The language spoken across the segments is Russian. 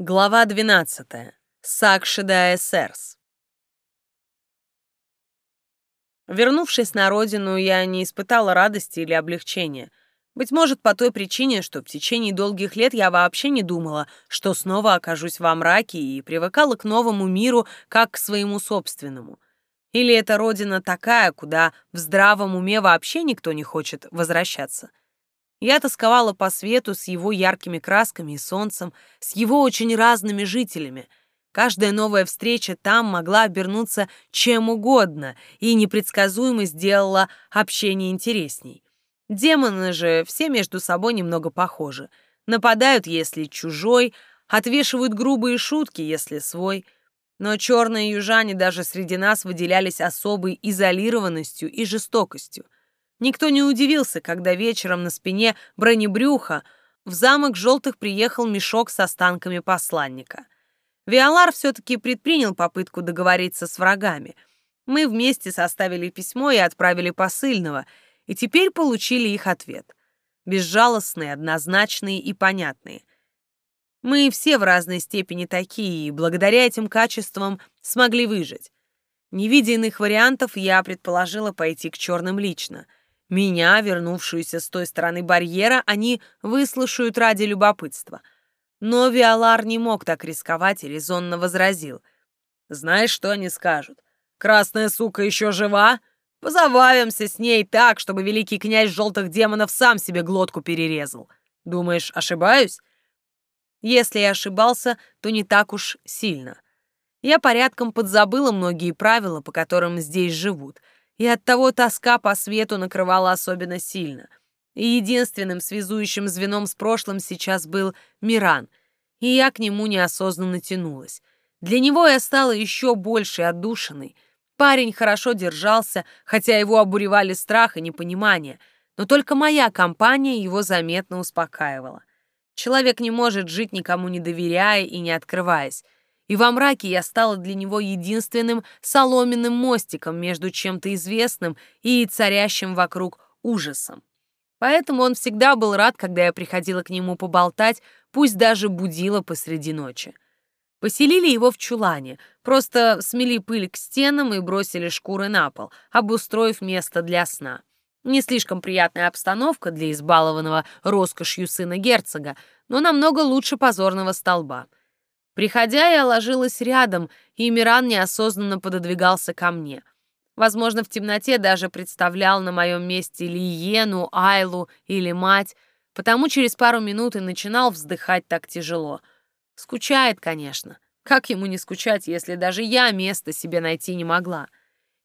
Глава 12. Сакшида Эсерс. Вернувшись на родину, я не испытала радости или облегчения. Быть может, по той причине, что в течение долгих лет я вообще не думала, что снова окажусь во мраке и привыкала к новому миру, как к своему собственному. Или эта родина такая, куда в здравом уме вообще никто не хочет возвращаться. Я тосковала по свету с его яркими красками и солнцем, с его очень разными жителями. Каждая новая встреча там могла обернуться чем угодно, и непредсказуемость сделала общение интересней. Демоны же все между собой немного похожи. Нападают, если чужой, отвешивают грубые шутки, если свой. Но черные южане даже среди нас выделялись особой изолированностью и жестокостью — Никто не удивился, когда вечером на спине бронебрюха в замок желтых приехал мешок с останками посланника. Виолар все-таки предпринял попытку договориться с врагами. Мы вместе составили письмо и отправили посыльного, и теперь получили их ответ. Безжалостные, однозначные и понятные. Мы все в разной степени такие, и благодаря этим качествам смогли выжить. Не видя иных вариантов, я предположила пойти к черным лично — меня, вернувшуюся с той стороны барьера, они выслушают ради любопытства. Но Виолар не мог так рисковать и резонно возразил. «Знаешь, что они скажут? Красная сука еще жива? Позабавимся с ней так, чтобы великий князь желтых демонов сам себе глотку перерезал. Думаешь, ошибаюсь?» Если я ошибался, то не так уж сильно. Я порядком подзабыла многие правила, по которым здесь живут — и оттого тоска по свету накрывала особенно сильно. И единственным связующим звеном с прошлым сейчас был Миран, и я к нему неосознанно тянулась. Для него я стала еще больше отдушиной. Парень хорошо держался, хотя его обуревали страх и непонимание, но только моя компания его заметно успокаивала. Человек не может жить никому не доверяя и не открываясь, и во мраке я стала для него единственным соломенным мостиком между чем-то известным и царящим вокруг ужасом. Поэтому он всегда был рад, когда я приходила к нему поболтать, пусть даже будила посреди ночи. Поселили его в чулане, просто смели пыль к стенам и бросили шкуры на пол, обустроив место для сна. Не слишком приятная обстановка для избалованного роскошью сына герцога, но намного лучше позорного столба — Приходя, я ложилась рядом, и Миран неосознанно пододвигался ко мне. Возможно, в темноте даже представлял на моем месте Лиену, Айлу или мать, потому через пару минут и начинал вздыхать так тяжело. Скучает, конечно. Как ему не скучать, если даже я места себе найти не могла?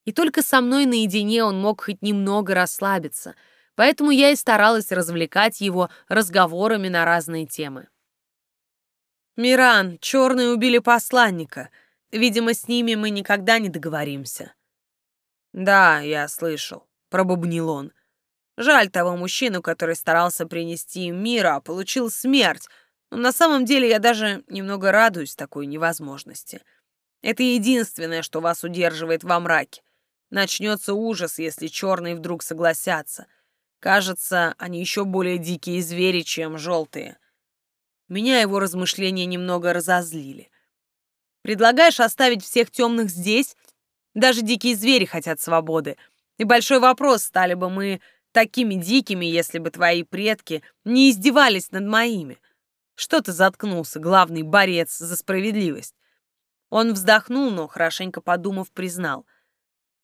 И только со мной наедине он мог хоть немного расслабиться, поэтому я и старалась развлекать его разговорами на разные темы. «Миран, черные убили посланника. Видимо, с ними мы никогда не договоримся». «Да, я слышал», — пробубнил он. «Жаль того мужчину, который старался принести им мир, а получил смерть. Но на самом деле я даже немного радуюсь такой невозможности. Это единственное, что вас удерживает во мраке. Начнется ужас, если черные вдруг согласятся. Кажется, они еще более дикие звери, чем желтые. Меня его размышления немного разозлили. Предлагаешь оставить всех темных здесь? Даже дикие звери хотят свободы. И большой вопрос, стали бы мы такими дикими, если бы твои предки не издевались над моими. Что ты заткнулся, главный борец за справедливость? Он вздохнул, но, хорошенько подумав, признал.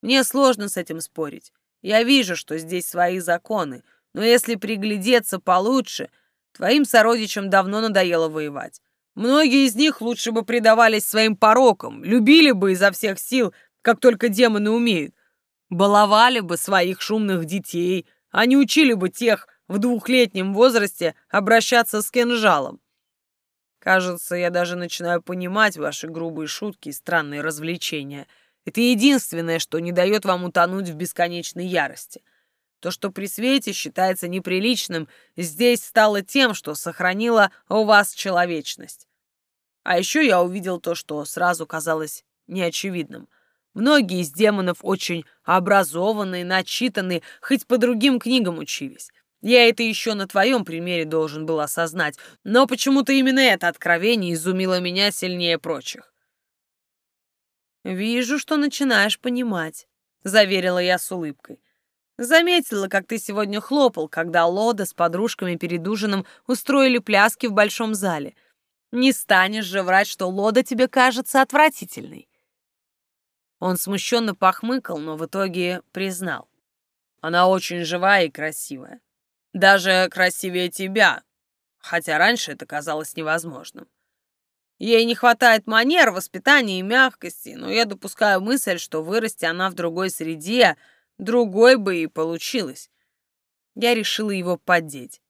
Мне сложно с этим спорить. Я вижу, что здесь свои законы, но если приглядеться получше, Твоим сородичам давно надоело воевать. Многие из них лучше бы предавались своим порокам, любили бы изо всех сил, как только демоны умеют. Баловали бы своих шумных детей, а не учили бы тех в двухлетнем возрасте обращаться с кинжалом. Кажется, я даже начинаю понимать ваши грубые шутки и странные развлечения. Это единственное, что не дает вам утонуть в бесконечной ярости. То, что при свете считается неприличным, здесь стало тем, что сохранило у вас человечность. А еще я увидел то, что сразу казалось неочевидным. Многие из демонов очень образованные, начитанные, хоть по другим книгам учились. Я это еще на твоем примере должен был осознать, но почему-то именно это откровение изумило меня сильнее прочих. «Вижу, что начинаешь понимать», — заверила я с улыбкой. Заметила, как ты сегодня хлопал, когда Лода с подружками перед ужином устроили пляски в большом зале. Не станешь же врать, что Лода тебе кажется отвратительной. Он смущенно похмыкал, но в итоге признал. Она очень живая и красивая. Даже красивее тебя, хотя раньше это казалось невозможным. Ей не хватает манер, воспитания и мягкости, но я допускаю мысль, что вырасти она в другой среде — Другой бы и получилось. Я решила его поддеть.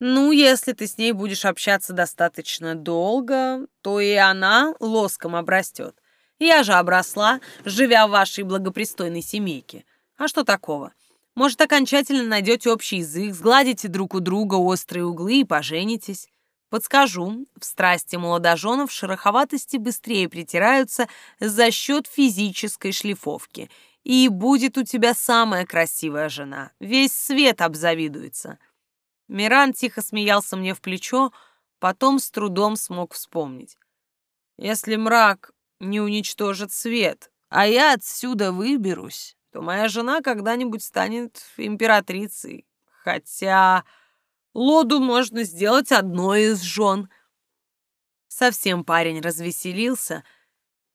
Ну, если ты с ней будешь общаться достаточно долго, то и она лоском обрастет. Я же обросла, живя в вашей благопристойной семейке. А что такого? Может, окончательно найдете общий язык, сгладите друг у друга острые углы и поженитесь. Подскажу, в страсти молодоженов шероховатости быстрее притираются за счет физической шлифовки — и будет у тебя самая красивая жена. Весь свет обзавидуется». Миран тихо смеялся мне в плечо, потом с трудом смог вспомнить. «Если мрак не уничтожит свет, а я отсюда выберусь, то моя жена когда-нибудь станет императрицей. Хотя Лоду можно сделать одной из жен». Совсем парень развеселился —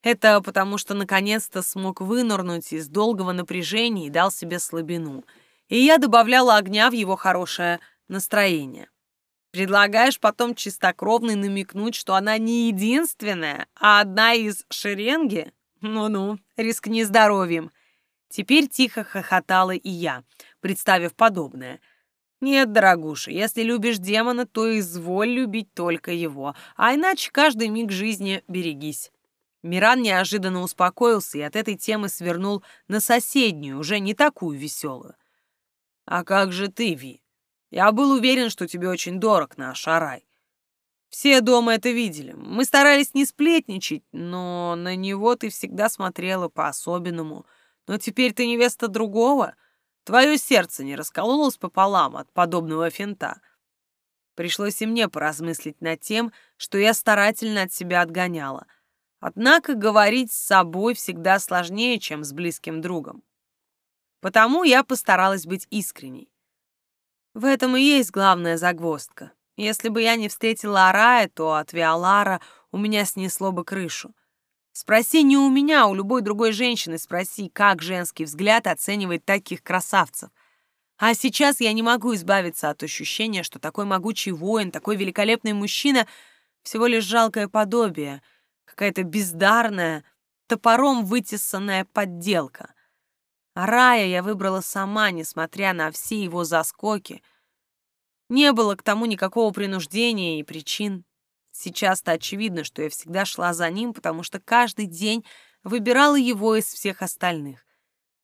это потому, что наконец-то смог вынырнуть из долгого напряжения и дал себе слабину. И я добавляла огня в его хорошее настроение. Предлагаешь потом чистокровной намекнуть, что она не единственная, а одна из шеренги? Ну-ну, рискни здоровьем. Теперь тихо хохотала и я, представив подобное. Нет, дорогуша, если любишь демона, то изволь любить только его, а иначе каждый миг жизни берегись. Миран неожиданно успокоился и от этой темы свернул на соседнюю, уже не такую веселую. «А как же ты, Ви? Я был уверен, что тебе очень дорог наш Арай. Все дома это видели. Мы старались не сплетничать, но на него ты всегда смотрела по-особенному. Но теперь ты невеста другого. Твое сердце не раскололось пополам от подобного финта». Пришлось и мне поразмыслить над тем, что я старательно от себя отгоняла — Однако говорить с собой всегда сложнее, чем с близким другом. Потому я постаралась быть искренней. В этом и есть главная загвоздка. Если бы я не встретила Арая, то от Виолара у меня снесло бы крышу. Спроси не у меня, а у любой другой женщины спроси, как женский взгляд оценивает таких красавцев. А сейчас я не могу избавиться от ощущения, что такой могучий воин, такой великолепный мужчина — всего лишь жалкое подобие — какая-то бездарная, топором вытесанная подделка. А рая я выбрала сама, несмотря на все его заскоки. Не было к тому никакого принуждения и причин. Сейчас-то очевидно, что я всегда шла за ним, потому что каждый день выбирала его из всех остальных.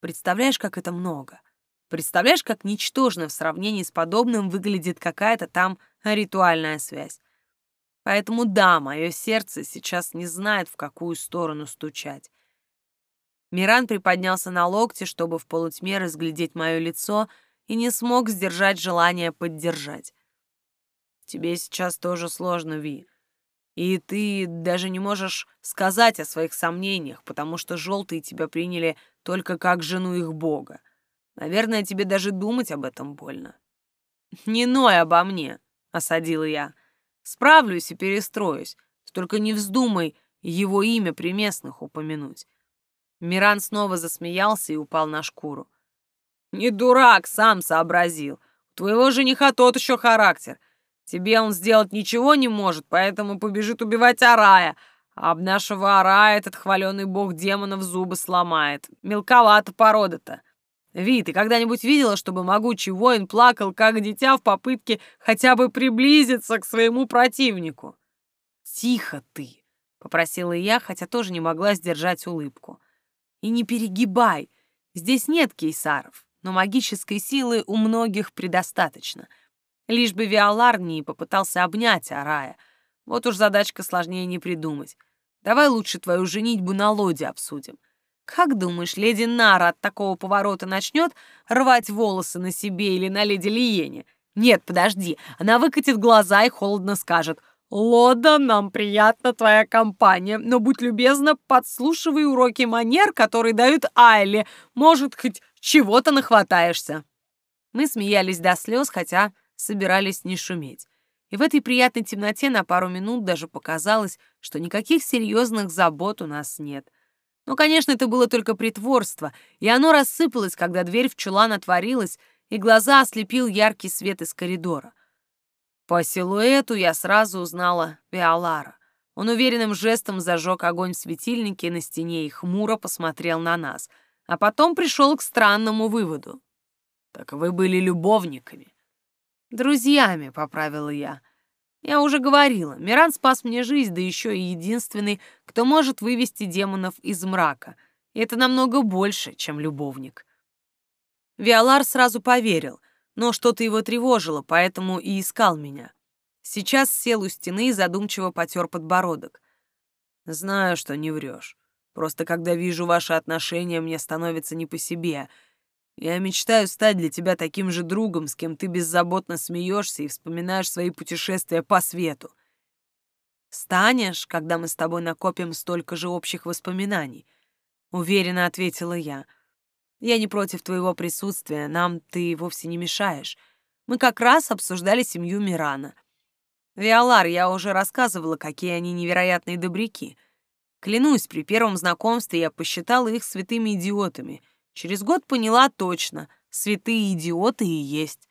Представляешь, как это много? Представляешь, как ничтожно в сравнении с подобным выглядит какая-то там ритуальная связь? Поэтому да, мое сердце сейчас не знает, в какую сторону стучать. Миран приподнялся на локте, чтобы в полутьме разглядеть мое лицо, и не смог сдержать желание поддержать. «Тебе сейчас тоже сложно, Ви. И ты даже не можешь сказать о своих сомнениях, потому что желтые тебя приняли только как жену их бога. Наверное, тебе даже думать об этом больно». «Не ной обо мне», — осадила я. Справлюсь и перестроюсь. Только не вздумай его имя при местных упомянуть. Миран снова засмеялся и упал на шкуру. «Не дурак, сам сообразил. У твоего жениха тот еще характер. Тебе он сделать ничего не может, поэтому побежит убивать Арая. А об нашего Арая этот хваленый бог демонов зубы сломает. Мелковата порода-то. Ви, ты когда-нибудь видела, чтобы могучий воин плакал, как дитя, в попытке хотя бы приблизиться к своему противнику? Тихо ты, попросила я, хотя тоже не могла сдержать улыбку. И не перегибай. Здесь нет кейсаров, но магической силы у многих предостаточно. Лишь бы Виолар не попытался обнять Арая. Вот уж задачка сложнее не придумать. Давай лучше твою женитьбу на лоде обсудим. Как думаешь, леди Нара от такого поворота начнет рвать волосы на себе или на леди Лиене? Нет, подожди, она выкатит глаза и холодно скажет «Лода, нам приятна твоя компания, но будь любезна, подслушивай уроки манер, которые дают Айли, может, хоть чего-то нахватаешься». Мы смеялись до слез, хотя собирались не шуметь. И в этой приятной темноте на пару минут даже показалось, что никаких серьезных забот у нас нет. Но, конечно, это было только притворство, и оно рассыпалось, когда дверь в чулан отворилась, и глаза ослепил яркий свет из коридора. По силуэту я сразу узнала Виолара. Он уверенным жестом зажег огонь в светильнике на стене и хмуро посмотрел на нас, а потом пришел к странному выводу. «Так вы были любовниками». «Друзьями», — поправила я. «Я уже говорила, Миран спас мне жизнь, да еще и единственный, кто может вывести демонов из мрака. И это намного больше, чем любовник». Виолар сразу поверил, но что-то его тревожило, поэтому и искал меня. Сейчас сел у стены и задумчиво потер подбородок. «Знаю, что не врешь. Просто когда вижу ваши отношения, мне становится не по себе. Я мечтаю стать для тебя таким же другом, с кем ты беззаботно смеешься и вспоминаешь свои путешествия по свету. Станешь, когда мы с тобой накопим столько же общих воспоминаний?» Уверенно ответила я — я не против твоего присутствия, нам ты вовсе не мешаешь. Мы как раз обсуждали семью Мирана. Виолар, я уже рассказывала, какие они невероятные добряки. Клянусь, при первом знакомстве я посчитала их святыми идиотами. Через год поняла точно, святые идиоты и есть.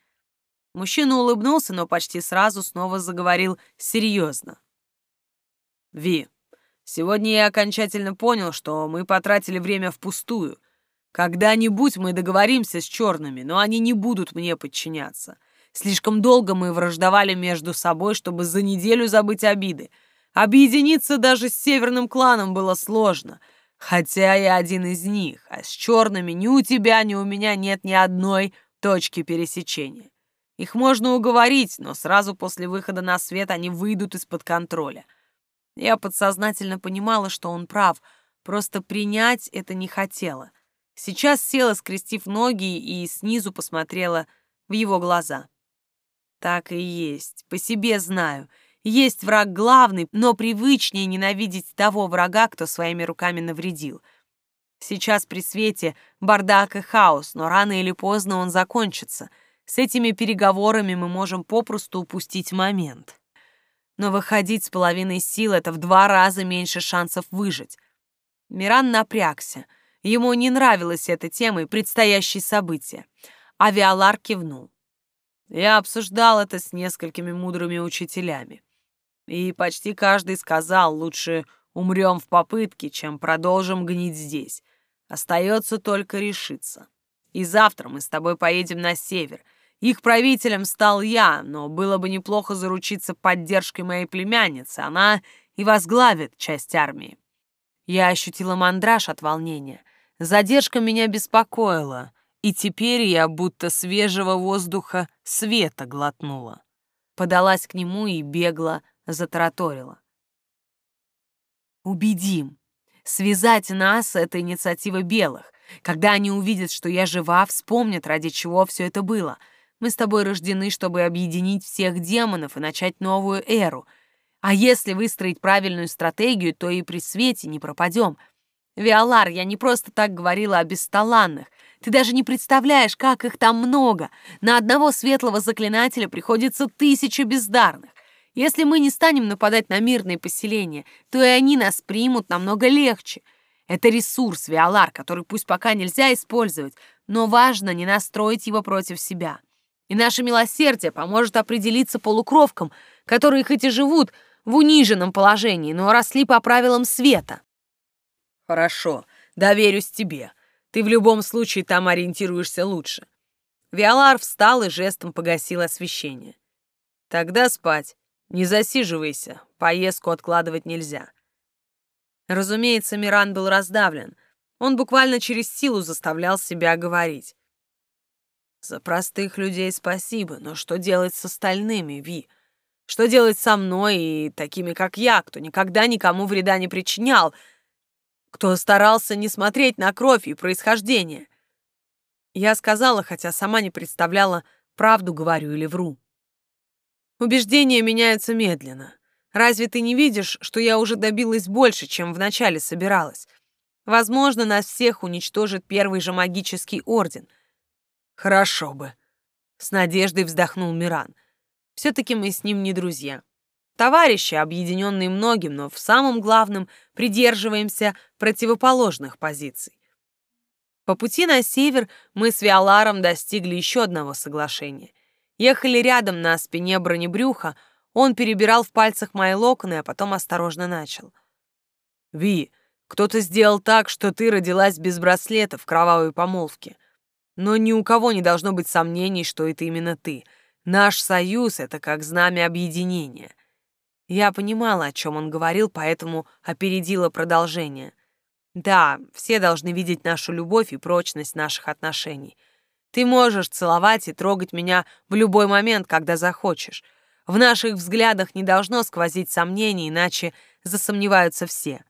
Мужчина улыбнулся, но почти сразу снова заговорил серьезно. «Ви, сегодня я окончательно понял, что мы потратили время впустую — когда-нибудь мы договоримся с черными, но они не будут мне подчиняться. Слишком долго мы враждовали между собой, чтобы за неделю забыть обиды. Объединиться даже с северным кланом было сложно, хотя я один из них, а с черными ни у тебя, ни у меня нет ни одной точки пересечения. Их можно уговорить, но сразу после выхода на свет они выйдут из-под контроля. Я подсознательно понимала, что он прав, просто принять это не хотела — Сейчас села, скрестив ноги, и снизу посмотрела в его глаза. Так и есть, по себе знаю. Есть враг главный, но привычнее ненавидеть того врага, кто своими руками навредил. Сейчас при свете бардак и хаос, но рано или поздно он закончится. С этими переговорами мы можем попросту упустить момент. Но выходить с половиной сил — это в два раза меньше шансов выжить. Миран напрягся — Ему не нравилась эта тема и предстоящие события. А Виолар кивнул. Я обсуждал это с несколькими мудрыми учителями. И почти каждый сказал, лучше умрем в попытке, чем продолжим гнить здесь. Остается только решиться. И завтра мы с тобой поедем на север. Их правителем стал я, но было бы неплохо заручиться поддержкой моей племянницы. Она и возглавит часть армии. Я ощутила мандраж от волнения. Задержка меня беспокоила, и теперь я будто свежего воздуха света глотнула. Подалась к нему и бегло затараторила. «Убедим. Связать нас — это инициатива белых. Когда они увидят, что я жива, вспомнят, ради чего все это было. Мы с тобой рождены, чтобы объединить всех демонов и начать новую эру. А если выстроить правильную стратегию, то и при свете не пропадем — Виолар, я не просто так говорила о бесталанных. Ты даже не представляешь, как их там много. На одного светлого заклинателя приходится тысяча бездарных. Если мы не станем нападать на мирные поселения, то и они нас примут намного легче. Это ресурс, Виолар, который пусть пока нельзя использовать, но важно не настроить его против себя. И наше милосердие поможет определиться полукровкам, которые хоть и живут в униженном положении, но росли по правилам света. Хорошо, доверюсь тебе. Ты в любом случае там ориентируешься лучше. Виолар встал и жестом погасил освещение. Тогда спать. Не засиживайся, поездку откладывать нельзя. Разумеется, Миран был раздавлен. Он буквально через силу заставлял себя говорить. За простых людей спасибо, но что делать с остальными, Ви? Что делать со мной и такими, как я, кто никогда никому вреда не причинял, кто старался не смотреть на кровь и происхождение. Я сказала, хотя сама не представляла, правду говорю или вру. Убеждения меняются медленно. Разве ты не видишь, что я уже добилась больше, чем вначале собиралась? Возможно, нас всех уничтожит первый же магический орден. Хорошо бы. С надеждой вздохнул Миран. Все-таки мы с ним не друзья. Товарищи, объединенные многим, но в самом главном придерживаемся противоположных позиций. По пути на север мы с Виоларом достигли еще одного соглашения. Ехали рядом на спине бронебрюха, он перебирал в пальцах мои локоны, а потом осторожно начал. «Ви, кто-то сделал так, что ты родилась без браслета в кровавой помолвке. Но ни у кого не должно быть сомнений, что это именно ты. Наш союз — это как знамя объединения». Я понимала, о чем он говорил, поэтому опередила продолжение. Да, все должны видеть нашу любовь и прочность наших отношений. Ты можешь целовать и трогать меня в любой момент, когда захочешь. В наших взглядах не должно сквозить сомнений, иначе засомневаются все.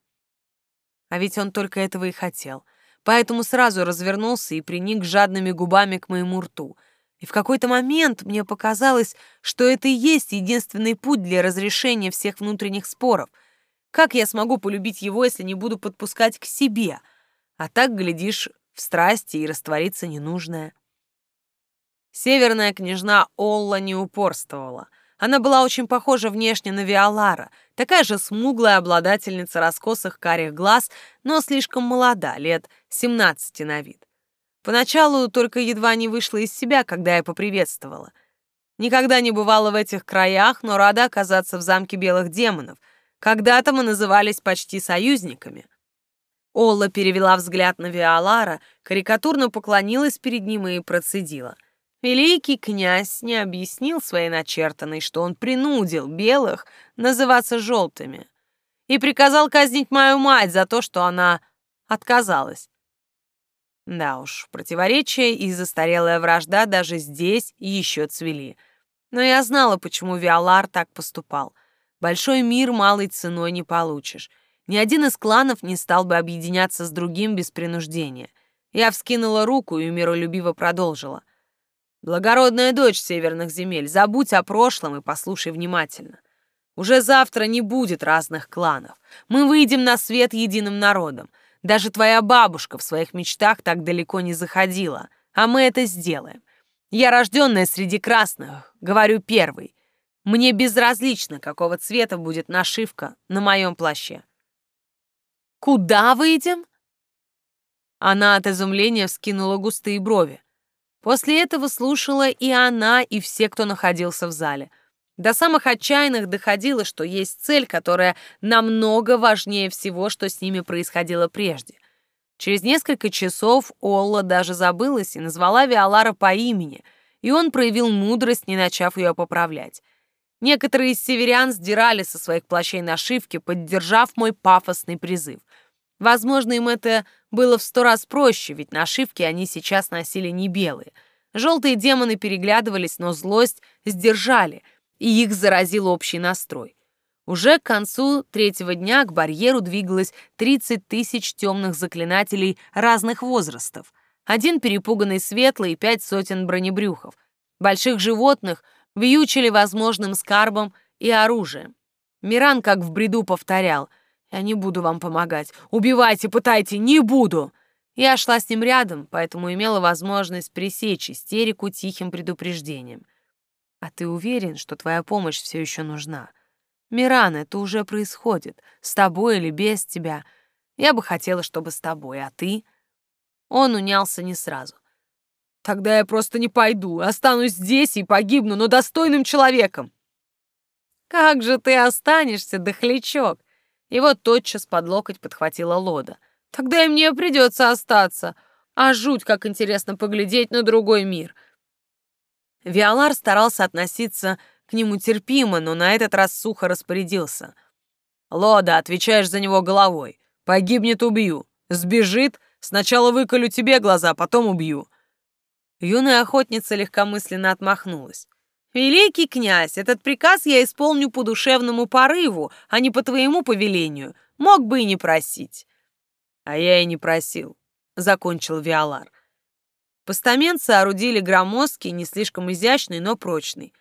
А ведь он только этого и хотел. Поэтому сразу развернулся и приник жадными губами к моему рту. И в какой-то момент мне показалось, что это и есть единственный путь для разрешения всех внутренних споров. Как я смогу полюбить его, если не буду подпускать к себе? А так, глядишь, в страсти и раствориться ненужное. Северная княжна Олла не упорствовала — она была очень похожа внешне на Виолара, такая же смуглая обладательница раскосых карих глаз, но слишком молода, лет 17 на вид. Поначалу только едва не вышла из себя, когда я поприветствовала. Никогда не бывала в этих краях, но рада оказаться в замке белых демонов. Когда-то мы назывались почти союзниками. Олла перевела взгляд на Виолара, карикатурно поклонилась перед ним и процедила. Великий князь не объяснил своей начертанной, что он принудил белых называться желтыми и приказал казнить мою мать за то, что она отказалась. Да уж, противоречия и застарелая вражда даже здесь еще цвели. Но я знала, почему Виолар так поступал. Большой мир малой ценой не получишь. Ни один из кланов не стал бы объединяться с другим без принуждения. Я вскинула руку и миролюбиво продолжила — Благородная дочь северных земель, забудь о прошлом и послушай внимательно. Уже завтра не будет разных кланов. Мы выйдем на свет единым народом. Даже твоя бабушка в своих мечтах так далеко не заходила, а мы это сделаем. Я рожденная среди красных, говорю первый. Мне безразлично, какого цвета будет нашивка на моем плаще. Куда выйдем? Она от изумления вскинула густые брови. После этого слушала и она, и все, кто находился в зале. До самых отчаянных доходило, что есть цель, которая намного важнее всего, что с ними происходило прежде. Через несколько часов Олла даже забылась и назвала Виолара по имени, и он проявил мудрость, не начав ее поправлять. Некоторые из северян сдирали со своих плащей нашивки, поддержав мой пафосный призыв. Возможно, им это было в сто раз проще, ведь нашивки они сейчас носили не белые. Желтые демоны переглядывались, но злость сдержали, и их заразил общий настрой. Уже к концу третьего дня к барьеру двигалось 30 тысяч темных заклинателей разных возрастов. Один перепуганный светлый и пять сотен бронебрюхов. Больших животных вьючили возможным скарбом и оружием. Миран, как в бреду, повторял — я не буду вам помогать. Убивайте, пытайте, не буду. Я шла с ним рядом, поэтому имела возможность пресечь истерику тихим предупреждением. А ты уверен, что твоя помощь все еще нужна? Миран, это уже происходит. С тобой или без тебя. Я бы хотела, чтобы с тобой, а ты? Он унялся не сразу. Тогда я просто не пойду, останусь здесь и погибну, но достойным человеком. Как же ты останешься, дохлячок? Его тотчас под локоть подхватила Лода. «Тогда и мне придется остаться. А жуть, как интересно поглядеть на другой мир». Виолар старался относиться к нему терпимо, но на этот раз сухо распорядился. «Лода, отвечаешь за него головой. Погибнет — убью. Сбежит — сначала выколю тебе глаза, потом убью». Юная охотница легкомысленно отмахнулась. «Великий князь, этот приказ я исполню по душевному порыву, а не по твоему повелению. Мог бы и не просить». А я и не просил, закончил Виолар. Постамент соорудили громоздкий, не слишком изящный, но прочный.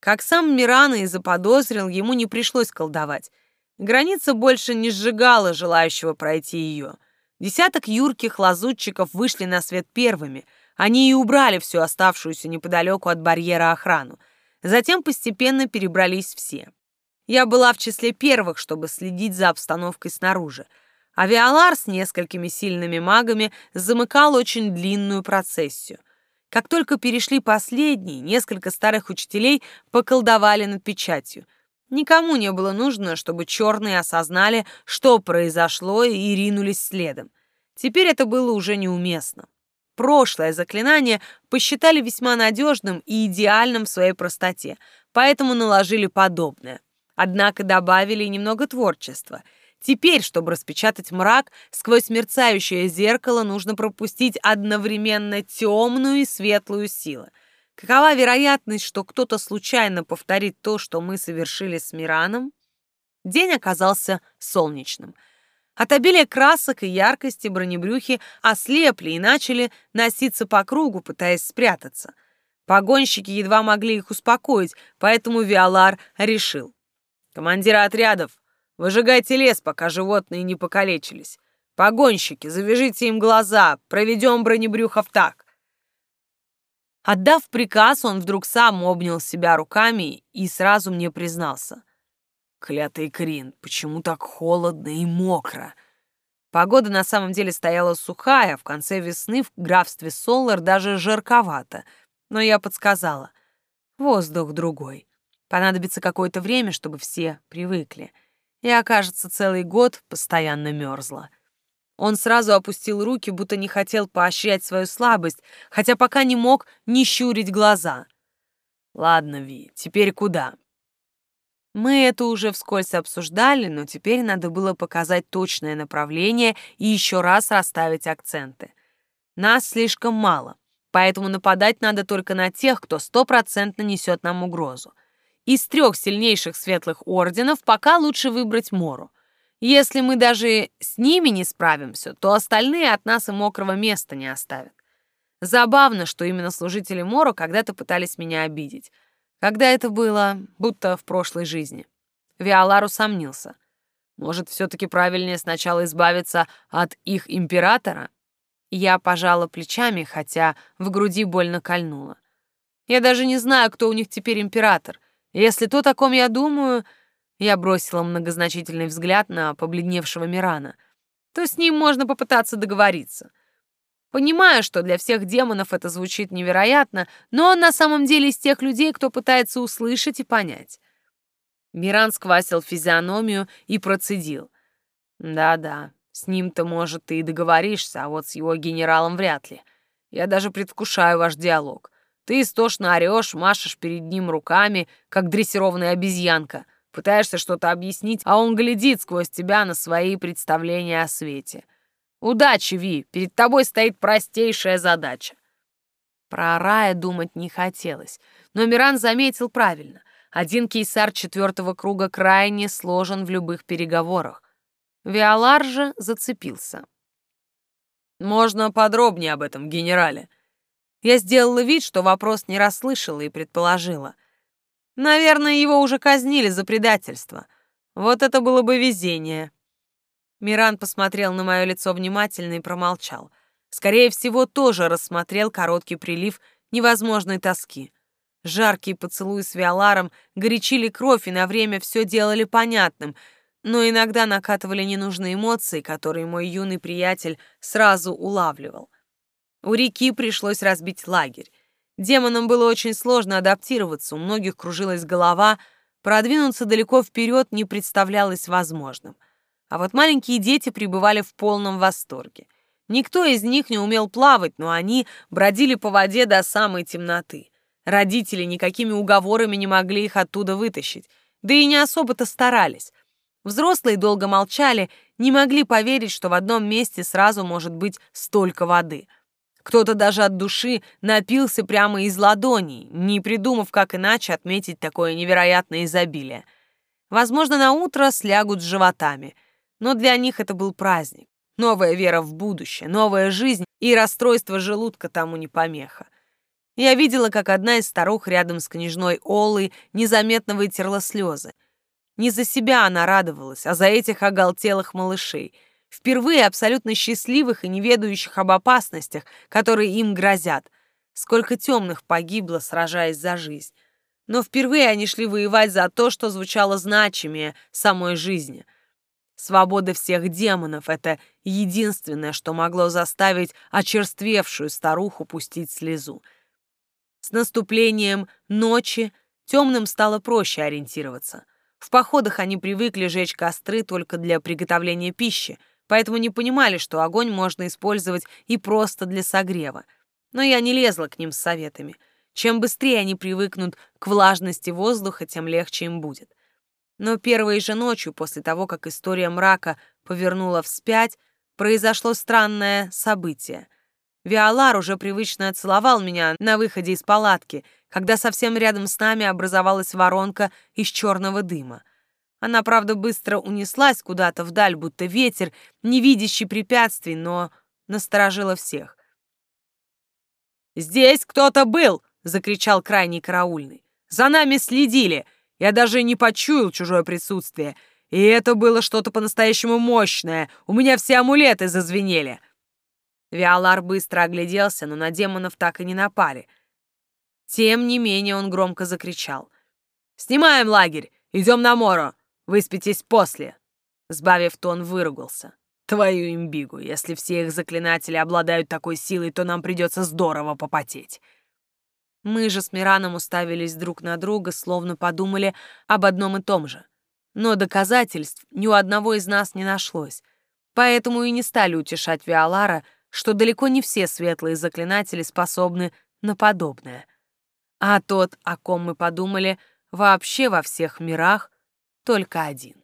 Как сам Мирана и заподозрил, ему не пришлось колдовать. Граница больше не сжигала желающего пройти ее. Десяток юрких лазутчиков вышли на свет первыми. Они и убрали всю оставшуюся неподалеку от барьера охрану. Затем постепенно перебрались все. Я была в числе первых, чтобы следить за обстановкой снаружи. А Виолар с несколькими сильными магами замыкал очень длинную процессию. Как только перешли последние, несколько старых учителей поколдовали над печатью. Никому не было нужно, чтобы черные осознали, что произошло, и ринулись следом. Теперь это было уже неуместно. Прошлое заклинание посчитали весьма надежным и идеальным в своей простоте, поэтому наложили подобное. Однако добавили немного творчества — Теперь, чтобы распечатать мрак, сквозь мерцающее зеркало нужно пропустить одновременно темную и светлую силы. Какова вероятность, что кто-то случайно повторит то, что мы совершили с Мираном? День оказался солнечным. От обилия красок и яркости бронебрюхи ослепли и начали носиться по кругу, пытаясь спрятаться. Погонщики едва могли их успокоить, поэтому Виолар решил. «Командиры отрядов, Выжигайте лес, пока животные не покалечились. Погонщики, завяжите им глаза, проведем бронебрюхов так. Отдав приказ, он вдруг сам обнял себя руками и сразу мне признался. Клятый Крин, почему так холодно и мокро? Погода на самом деле стояла сухая, в конце весны в графстве Соллар даже жарковато, но я подсказала. Воздух другой. Понадобится какое-то время, чтобы все привыкли. Я, кажется, целый год постоянно мерзла. Он сразу опустил руки, будто не хотел поощрять свою слабость, хотя пока не мог не щурить глаза. «Ладно, Ви, теперь куда?» Мы это уже вскользь обсуждали, но теперь надо было показать точное направление и еще раз расставить акценты. Нас слишком мало, поэтому нападать надо только на тех, кто стопроцентно несет нам угрозу. Из трех сильнейших светлых орденов пока лучше выбрать Мору. Если мы даже с ними не справимся, то остальные от нас и мокрого места не оставят. Забавно, что именно служители Моро когда-то пытались меня обидеть. Когда это было, будто в прошлой жизни. Виолар усомнился. Может, все-таки правильнее сначала избавиться от их императора? Я пожала плечами, хотя в груди больно кольнуло. Я даже не знаю, кто у них теперь император — если то, о ком я думаю, я бросила многозначительный взгляд на побледневшего Мирана, то с ним можно попытаться договориться. Понимаю, что для всех демонов это звучит невероятно, но он на самом деле из тех людей, кто пытается услышать и понять. Миран сквасил физиономию и процедил. «Да-да, с ним-то, может, ты и договоришься, а вот с его генералом вряд ли. Я даже предвкушаю ваш диалог. Ты истошно орешь, машешь перед ним руками, как дрессированная обезьянка. Пытаешься что-то объяснить, а он глядит сквозь тебя на свои представления о свете. Удачи, Ви, перед тобой стоит простейшая задача. Про Рая думать не хотелось, но Миран заметил правильно. Один кейсар четвертого круга крайне сложен в любых переговорах. Виолар же зацепился. «Можно подробнее об этом, генерале», я сделала вид, что вопрос не расслышала и предположила. Наверное, его уже казнили за предательство. Вот это было бы везение. Миран посмотрел на мое лицо внимательно и промолчал. Скорее всего, тоже рассмотрел короткий прилив невозможной тоски. Жаркие поцелуи с Виоларом горячили кровь и на время все делали понятным, но иногда накатывали ненужные эмоции, которые мой юный приятель сразу улавливал. У реки пришлось разбить лагерь. Демонам было очень сложно адаптироваться, у многих кружилась голова, продвинуться далеко вперед не представлялось возможным. А вот маленькие дети пребывали в полном восторге. Никто из них не умел плавать, но они бродили по воде до самой темноты. Родители никакими уговорами не могли их оттуда вытащить, да и не особо-то старались. Взрослые долго молчали, не могли поверить, что в одном месте сразу может быть столько воды — кто-то даже от души напился прямо из ладоней, не придумав, как иначе отметить такое невероятное изобилие. Возможно, на утро слягут с животами, но для них это был праздник. Новая вера в будущее, новая жизнь и расстройство желудка тому не помеха. Я видела, как одна из старух рядом с княжной Олой незаметно вытерла слезы. Не за себя она радовалась, а за этих оголтелых малышей, впервые абсолютно счастливых и не ведающих об опасностях, которые им грозят. Сколько темных погибло, сражаясь за жизнь. Но впервые они шли воевать за то, что звучало значимее самой жизни. Свобода всех демонов — это единственное, что могло заставить очерствевшую старуху пустить слезу. С наступлением ночи темным стало проще ориентироваться. В походах они привыкли жечь костры только для приготовления пищи, поэтому не понимали, что огонь можно использовать и просто для согрева. Но я не лезла к ним с советами. Чем быстрее они привыкнут к влажности воздуха, тем легче им будет. Но первой же ночью, после того, как история мрака повернула вспять, произошло странное событие. Виолар уже привычно целовал меня на выходе из палатки, когда совсем рядом с нами образовалась воронка из черного дыма. Она, правда, быстро унеслась куда-то вдаль, будто ветер, не видящий препятствий, но насторожила всех. «Здесь кто-то был!» — закричал крайний караульный. «За нами следили! Я даже не почуял чужое присутствие. И это было что-то по-настоящему мощное. У меня все амулеты зазвенели. Виалар быстро огляделся, но на демонов так и не напали. Тем не менее он громко закричал. «Снимаем лагерь! Идем на Моро! Выспитесь после!» Сбавив тон, выругался. «Твою имбигу! Если все их заклинатели обладают такой силой, то нам придется здорово попотеть!» Мы же с Мираном уставились друг на друга, словно подумали об одном и том же. Но доказательств ни у одного из нас не нашлось. Поэтому и не стали утешать Виолара, что далеко не все светлые заклинатели способны на подобное. А тот, о ком мы подумали, вообще во всех мирах только один.